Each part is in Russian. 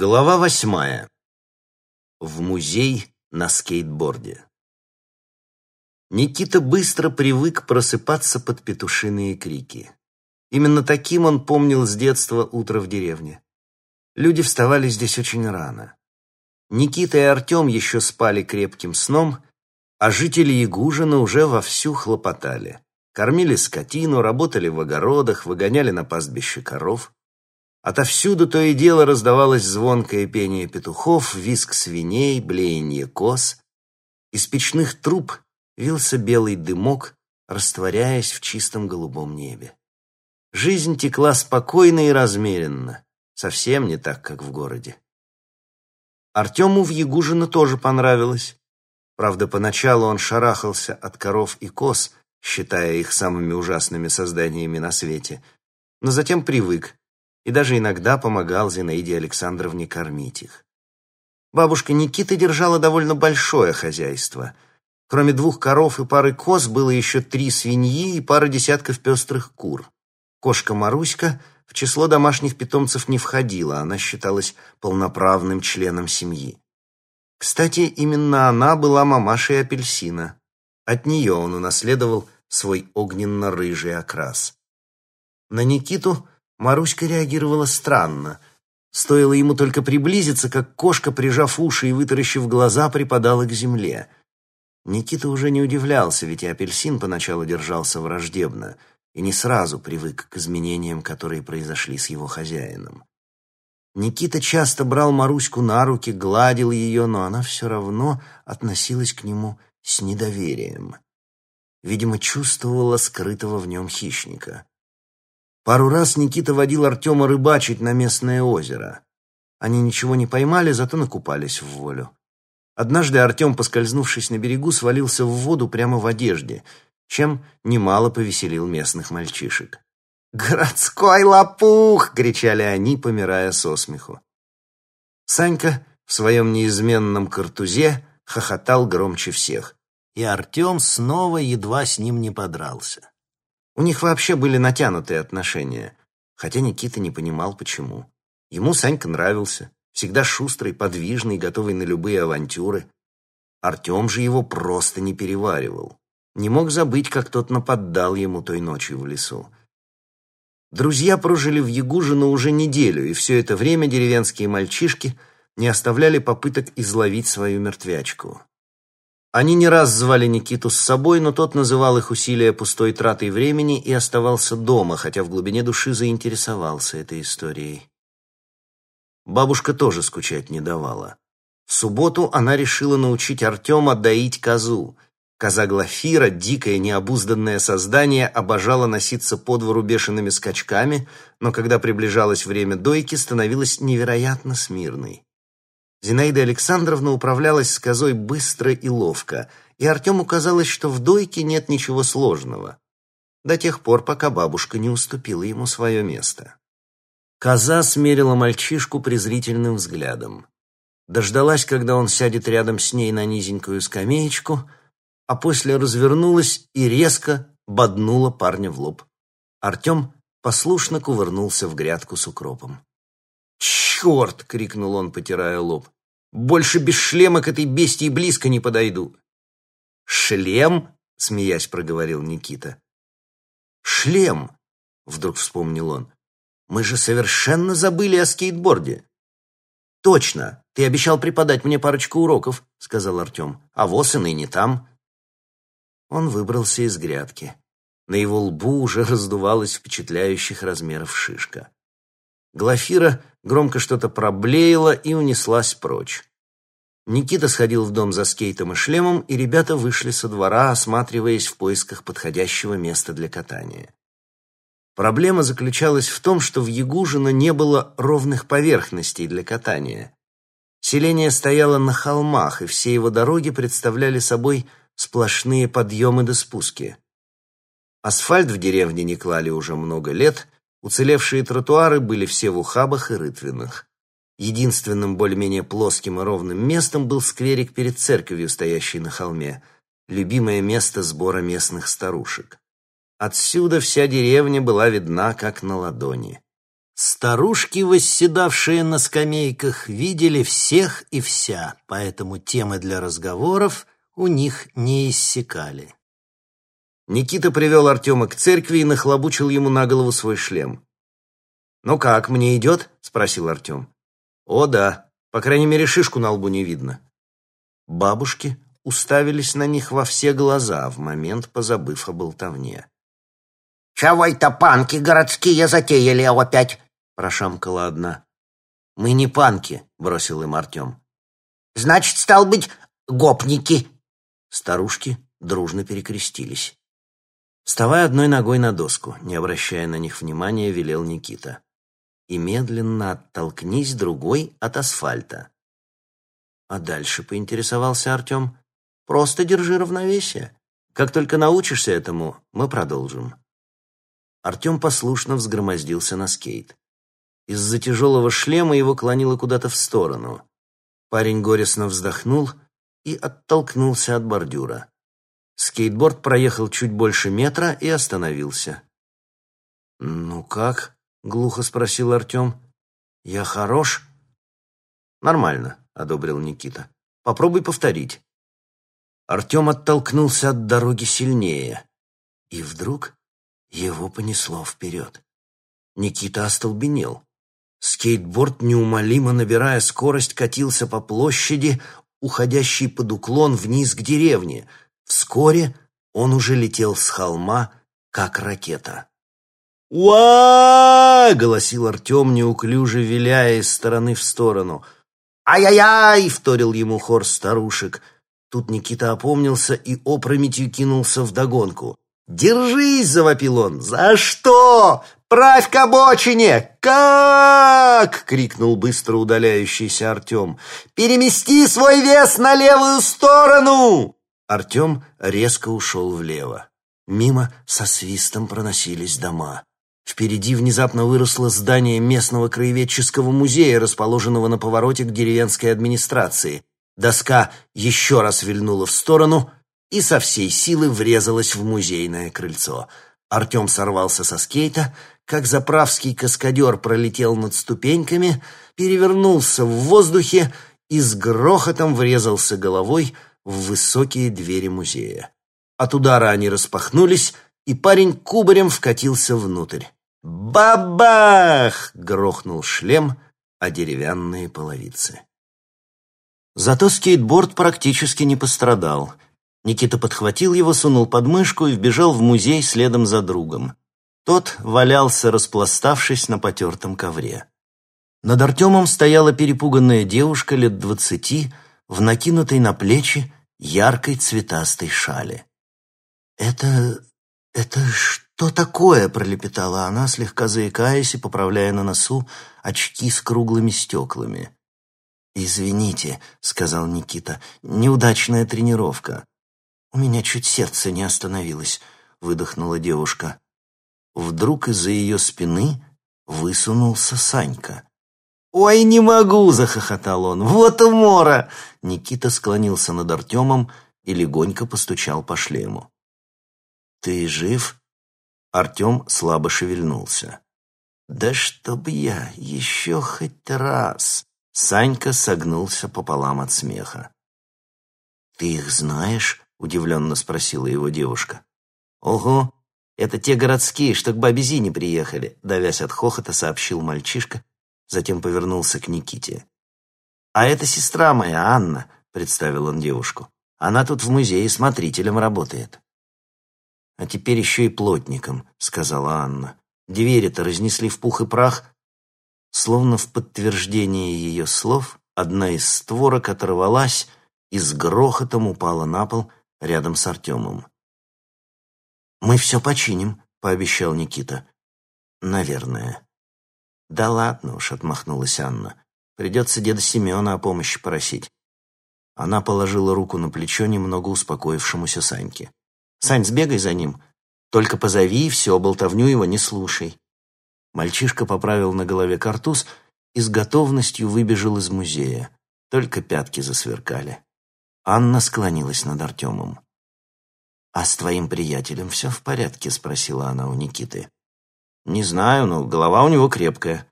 Глава восьмая. В музей на скейтборде. Никита быстро привык просыпаться под петушиные крики. Именно таким он помнил с детства утро в деревне. Люди вставали здесь очень рано. Никита и Артем еще спали крепким сном, а жители Ягужина уже вовсю хлопотали. Кормили скотину, работали в огородах, выгоняли на пастбище коров. Отовсюду то и дело раздавалось звонкое пение петухов, визг свиней, блеяние коз. Из печных труб вился белый дымок, растворяясь в чистом голубом небе. Жизнь текла спокойно и размеренно, совсем не так, как в городе. Артему в Ягужино тоже понравилось. Правда, поначалу он шарахался от коров и коз, считая их самыми ужасными созданиями на свете, но затем привык и даже иногда помогал Зинаиде Александровне кормить их. Бабушка Никиты держала довольно большое хозяйство. Кроме двух коров и пары коз было еще три свиньи и пара десятков пестрых кур. Кошка Маруська в число домашних питомцев не входила, она считалась полноправным членом семьи. Кстати, именно она была мамашей апельсина. От нее он унаследовал свой огненно-рыжий окрас. На Никиту Маруська реагировала странно. Стоило ему только приблизиться, как кошка, прижав уши и вытаращив глаза, припадала к земле. Никита уже не удивлялся, ведь и апельсин поначалу держался враждебно и не сразу привык к изменениям, которые произошли с его хозяином. Никита часто брал Маруську на руки, гладил ее, но она все равно относилась к нему с недоверием. Видимо, чувствовала скрытого в нем хищника. Пару раз Никита водил Артема рыбачить на местное озеро. Они ничего не поймали, зато накупались в волю. Однажды Артем, поскользнувшись на берегу, свалился в воду прямо в одежде, чем немало повеселил местных мальчишек. «Городской лопух!» — кричали они, помирая со смеху. Санька в своем неизменном картузе хохотал громче всех, и Артем снова едва с ним не подрался. У них вообще были натянутые отношения, хотя Никита не понимал, почему. Ему Санька нравился, всегда шустрый, подвижный, готовый на любые авантюры. Артем же его просто не переваривал. Не мог забыть, как тот нападал ему той ночью в лесу. Друзья прожили в Ягужино уже неделю, и все это время деревенские мальчишки не оставляли попыток изловить свою мертвячку. Они не раз звали Никиту с собой, но тот называл их усилия пустой тратой времени и оставался дома, хотя в глубине души заинтересовался этой историей. Бабушка тоже скучать не давала. В субботу она решила научить Артема доить козу. Коза Глафира, дикое необузданное создание, обожала носиться по двору бешеными скачками, но когда приближалось время дойки, становилась невероятно смирной. Зинаида Александровна управлялась с козой быстро и ловко, и Артему казалось, что в дойке нет ничего сложного. До тех пор, пока бабушка не уступила ему свое место. Коза смерила мальчишку презрительным взглядом. Дождалась, когда он сядет рядом с ней на низенькую скамеечку, а после развернулась и резко боднула парня в лоб. Артем послушно кувырнулся в грядку с укропом. «Черт!» — крикнул он, потирая лоб. «Больше без шлема к этой бестии близко не подойду». «Шлем?» — смеясь проговорил Никита. «Шлем!» — вдруг вспомнил он. «Мы же совершенно забыли о скейтборде». «Точно! Ты обещал преподать мне парочку уроков», — сказал Артем. «А воз и ныне там». Он выбрался из грядки. На его лбу уже раздувалась впечатляющих размеров шишка. Глафира громко что-то проблеяла и унеслась прочь. Никита сходил в дом за скейтом и шлемом, и ребята вышли со двора, осматриваясь в поисках подходящего места для катания. Проблема заключалась в том, что в Ягужино не было ровных поверхностей для катания. Селение стояло на холмах, и все его дороги представляли собой сплошные подъемы до спуски. Асфальт в деревне не клали уже много лет — Уцелевшие тротуары были все в ухабах и рытвинах. Единственным более-менее плоским и ровным местом был скверик перед церковью, стоящей на холме, любимое место сбора местных старушек. Отсюда вся деревня была видна как на ладони. Старушки, восседавшие на скамейках, видели всех и вся, поэтому темы для разговоров у них не иссякали. Никита привел Артема к церкви и нахлобучил ему на голову свой шлем. «Ну как, мне идет?» — спросил Артем. «О, да. По крайней мере, шишку на лбу не видно». Бабушки уставились на них во все глаза, в момент позабыв о болтовне. «Чего это панки городские затеяли опять?» прошамкала одна. «Мы не панки», — бросил им Артем. «Значит, стал быть, гопники». Старушки дружно перекрестились. Вставая одной ногой на доску, не обращая на них внимания, велел Никита. И медленно оттолкнись другой от асфальта. А дальше поинтересовался Артем. Просто держи равновесие. Как только научишься этому, мы продолжим. Артем послушно взгромоздился на скейт. Из-за тяжелого шлема его клонило куда-то в сторону. Парень горестно вздохнул и оттолкнулся от бордюра. Скейтборд проехал чуть больше метра и остановился. «Ну как?» — глухо спросил Артем. «Я хорош?» «Нормально», — одобрил Никита. «Попробуй повторить». Артем оттолкнулся от дороги сильнее. И вдруг его понесло вперед. Никита остолбенел. Скейтборд, неумолимо набирая скорость, катился по площади, уходящей под уклон вниз к деревне. Вскоре он уже летел с холма, как ракета. «Уа!» — голосил Артем, неуклюже виляя из стороны в сторону. «Ай-яй-яй!» — вторил ему хор старушек. Тут Никита опомнился и опрометью кинулся вдогонку. «Держись!» — завопил он. «За что? «Правь к обочине! Как?» — крикнул быстро удаляющийся Артем. «Перемести свой вес на левую сторону!» Артем резко ушел влево. Мимо со свистом проносились дома. Впереди внезапно выросло здание местного краеведческого музея, расположенного на повороте к деревенской администрации. Доска еще раз вильнула в сторону и со всей силы врезалась в музейное крыльцо. Артем сорвался со скейта, как заправский каскадер пролетел над ступеньками, перевернулся в воздухе и с грохотом врезался головой в высокие двери музея. От удара они распахнулись, и парень кубарем вкатился внутрь. «Бабах!» — грохнул шлем о деревянные половицы. Зато скейтборд практически не пострадал. Никита подхватил его, сунул под мышку и вбежал в музей следом за другом. Тот валялся, распластавшись на потертом ковре. Над Артемом стояла перепуганная девушка лет двадцати в накинутой на плечи яркой цветастой шали. «Это... это что такое?» — пролепетала она, слегка заикаясь и поправляя на носу очки с круглыми стеклами. «Извините», — сказал Никита, — «неудачная тренировка». «У меня чуть сердце не остановилось», — выдохнула девушка. Вдруг из-за ее спины высунулся Санька. «Ой, не могу!» — захохотал он. «Вот умора!» Никита склонился над Артемом и легонько постучал по шлему. «Ты жив?» Артем слабо шевельнулся. «Да чтоб я еще хоть раз!» Санька согнулся пополам от смеха. «Ты их знаешь?» — удивленно спросила его девушка. «Ого! «Это те городские, что к бабе Зине приехали», — давясь от хохота, сообщил мальчишка, затем повернулся к Никите. «А это сестра моя, Анна», — представил он девушку. «Она тут в музее смотрителем работает». «А теперь еще и плотником», — сказала Анна. «Двери-то разнесли в пух и прах». Словно в подтверждение ее слов, одна из створок оторвалась и с грохотом упала на пол рядом с Артемом. «Мы все починим», — пообещал Никита. «Наверное». «Да ладно уж», — отмахнулась Анна. «Придется деда Семена о помощи просить». Она положила руку на плечо немного успокоившемуся Саньке. «Сань, сбегай за ним. Только позови и все, болтовню его не слушай». Мальчишка поправил на голове картуз и с готовностью выбежал из музея. Только пятки засверкали. Анна склонилась над Артемом. «А с твоим приятелем все в порядке?» — спросила она у Никиты. Не знаю, но голова у него крепкая.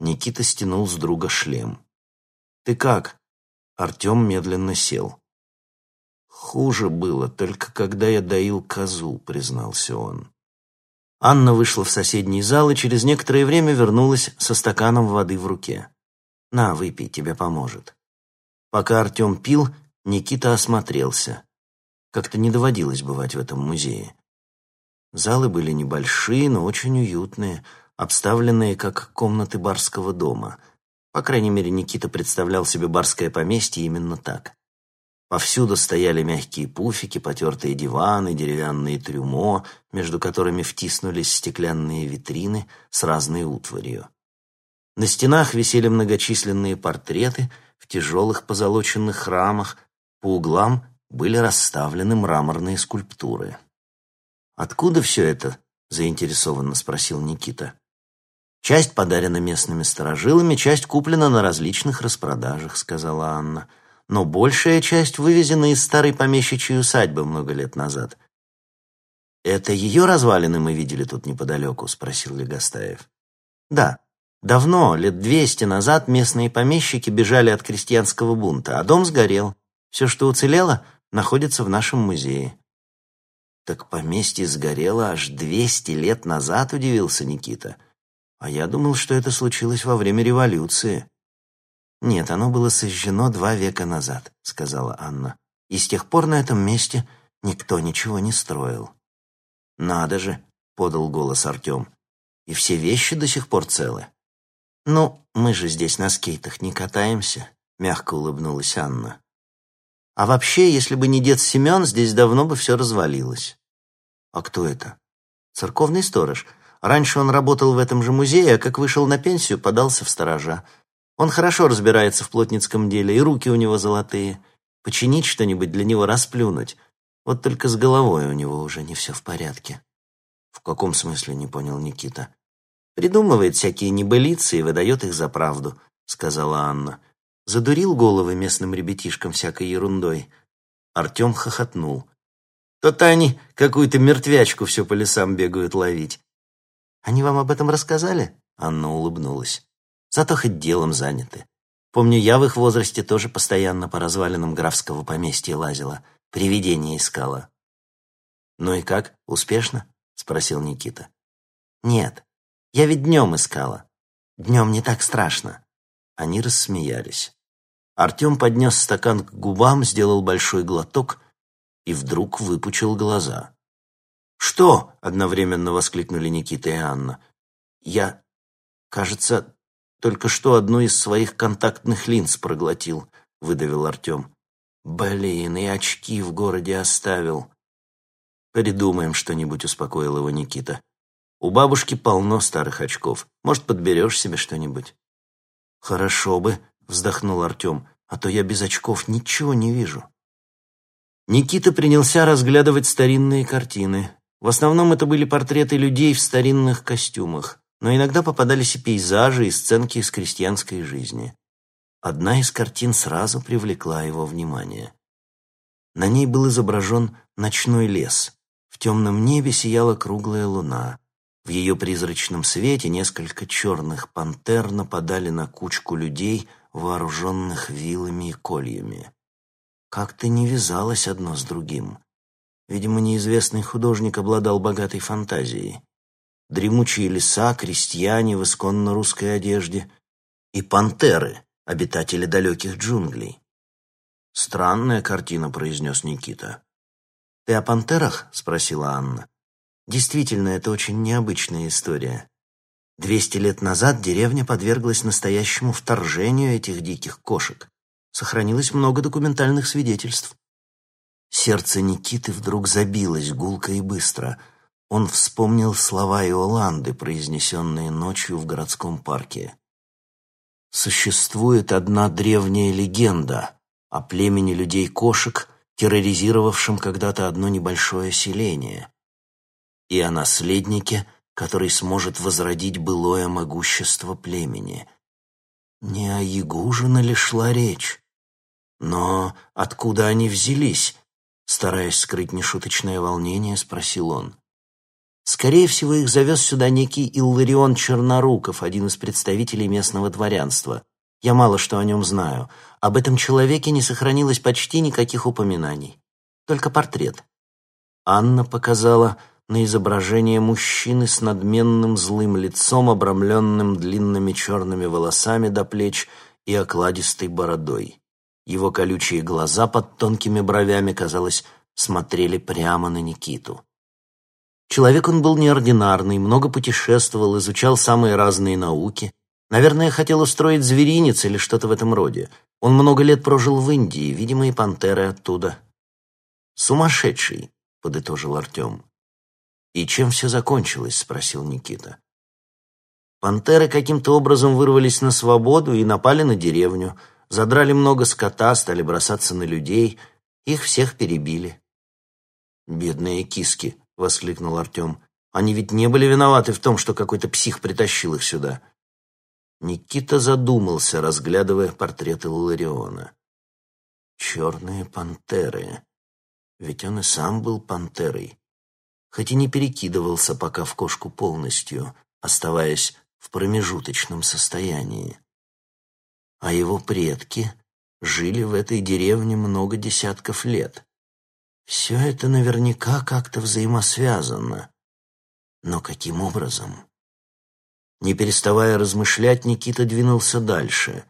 Никита стянул с друга шлем. Ты как? Артем медленно сел. Хуже было, только когда я доил козу, признался он. Анна вышла в соседний зал и через некоторое время вернулась со стаканом воды в руке. «На, выпей, тебе поможет». Пока Артем пил, Никита осмотрелся. Как-то не доводилось бывать в этом музее. Залы были небольшие, но очень уютные, обставленные как комнаты барского дома. По крайней мере, Никита представлял себе барское поместье именно так. Повсюду стояли мягкие пуфики, потертые диваны, деревянные трюмо, между которыми втиснулись стеклянные витрины с разной утварью. На стенах висели многочисленные портреты в тяжелых позолоченных рамах, по углам были расставлены мраморные скульптуры. «Откуда все это?» — заинтересованно спросил Никита. «Часть подарена местными сторожилами, часть куплена на различных распродажах», — сказала Анна но большая часть вывезена из старой помещичьей усадьбы много лет назад. «Это ее развалины мы видели тут неподалеку?» — спросил Легостаев. «Да. Давно, лет двести назад, местные помещики бежали от крестьянского бунта, а дом сгорел. Все, что уцелело, находится в нашем музее». «Так поместье сгорело аж двести лет назад?» — удивился Никита. «А я думал, что это случилось во время революции». «Нет, оно было сожжено два века назад», — сказала Анна. «И с тех пор на этом месте никто ничего не строил». «Надо же», — подал голос Артем. «И все вещи до сих пор целы». «Ну, мы же здесь на скейтах не катаемся», — мягко улыбнулась Анна. «А вообще, если бы не дед Семен, здесь давно бы все развалилось». «А кто это?» «Церковный сторож. Раньше он работал в этом же музее, а как вышел на пенсию, подался в сторожа. Он хорошо разбирается в плотницком деле, и руки у него золотые. Починить что-нибудь для него расплюнуть. Вот только с головой у него уже не все в порядке. В каком смысле, не понял Никита. Придумывает всякие небылицы и выдает их за правду, сказала Анна. Задурил головы местным ребятишкам всякой ерундой. Артем хохотнул. То-то они какую-то мертвячку все по лесам бегают ловить. Они вам об этом рассказали? Анна улыбнулась. Зато хоть делом заняты. Помню, я в их возрасте тоже постоянно по развалинам графского поместья лазила, привидения искала. «Ну и как, успешно?» — спросил Никита. «Нет, я ведь днем искала. Днем не так страшно». Они рассмеялись. Артем поднес стакан к губам, сделал большой глоток и вдруг выпучил глаза. «Что?» — одновременно воскликнули Никита и Анна. «Я, кажется, только что одну из своих контактных линз проглотил», — выдавил Артем. «Блин, и очки в городе оставил». «Придумаем что-нибудь», — успокоил его Никита. «У бабушки полно старых очков. Может, подберешь себе что-нибудь?» «Хорошо бы», — вздохнул Артем, «а то я без очков ничего не вижу». Никита принялся разглядывать старинные картины. В основном это были портреты людей в старинных костюмах но иногда попадались и пейзажи, и сценки из крестьянской жизни. Одна из картин сразу привлекла его внимание. На ней был изображен ночной лес. В темном небе сияла круглая луна. В ее призрачном свете несколько черных пантер нападали на кучку людей, вооруженных вилами и кольями. Как-то не вязалось одно с другим. Видимо, неизвестный художник обладал богатой фантазией дремучие леса, крестьяне в исконно русской одежде и пантеры, обитатели далеких джунглей. «Странная картина», — произнес Никита. «Ты о пантерах?» — спросила Анна. «Действительно, это очень необычная история. Двести лет назад деревня подверглась настоящему вторжению этих диких кошек. Сохранилось много документальных свидетельств». Сердце Никиты вдруг забилось гулко и быстро — он вспомнил слова Иоланды, произнесенные ночью в городском парке. «Существует одна древняя легенда о племени людей-кошек, терроризировавшем когда-то одно небольшое селение, и о наследнике, который сможет возродить былое могущество племени. Не о Ягужина ли шла речь? Но откуда они взялись?» Стараясь скрыть нешуточное волнение, спросил он. Скорее всего, их завез сюда некий Илларион Черноруков, один из представителей местного дворянства. Я мало что о нем знаю. Об этом человеке не сохранилось почти никаких упоминаний. Только портрет. Анна показала на изображение мужчины с надменным злым лицом, обрамленным длинными черными волосами до плеч и окладистой бородой. Его колючие глаза под тонкими бровями, казалось, смотрели прямо на Никиту. Человек он был неординарный, много путешествовал, изучал самые разные науки. Наверное, хотел устроить зверинец или что-то в этом роде. Он много лет прожил в Индии, видимо, и пантеры оттуда. «Сумасшедший», — подытожил Артем. «И чем все закончилось?» — спросил Никита. Пантеры каким-то образом вырвались на свободу и напали на деревню. Задрали много скота, стали бросаться на людей. Их всех перебили. «Бедные киски», — воскликнул Артем. «Они ведь не были виноваты в том, что какой-то псих притащил их сюда». Никита задумался, разглядывая портреты Лариона. «Черные пантеры. Ведь он и сам был пантерой. Хоть и не перекидывался пока в кошку полностью, оставаясь в промежуточном состоянии. А его предки жили в этой деревне много десятков лет. Все это наверняка как-то взаимосвязано. Но каким образом? Не переставая размышлять, Никита двинулся дальше,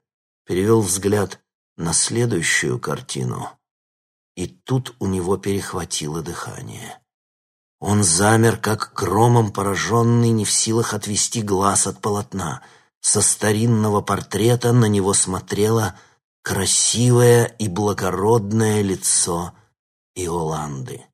перевел взгляд на следующую картину. И тут у него перехватило дыхание. Он замер, как громом пораженный, не в силах отвести глаз от полотна. Со старинного портрета на него смотрело красивое и благородное лицо Иоланды.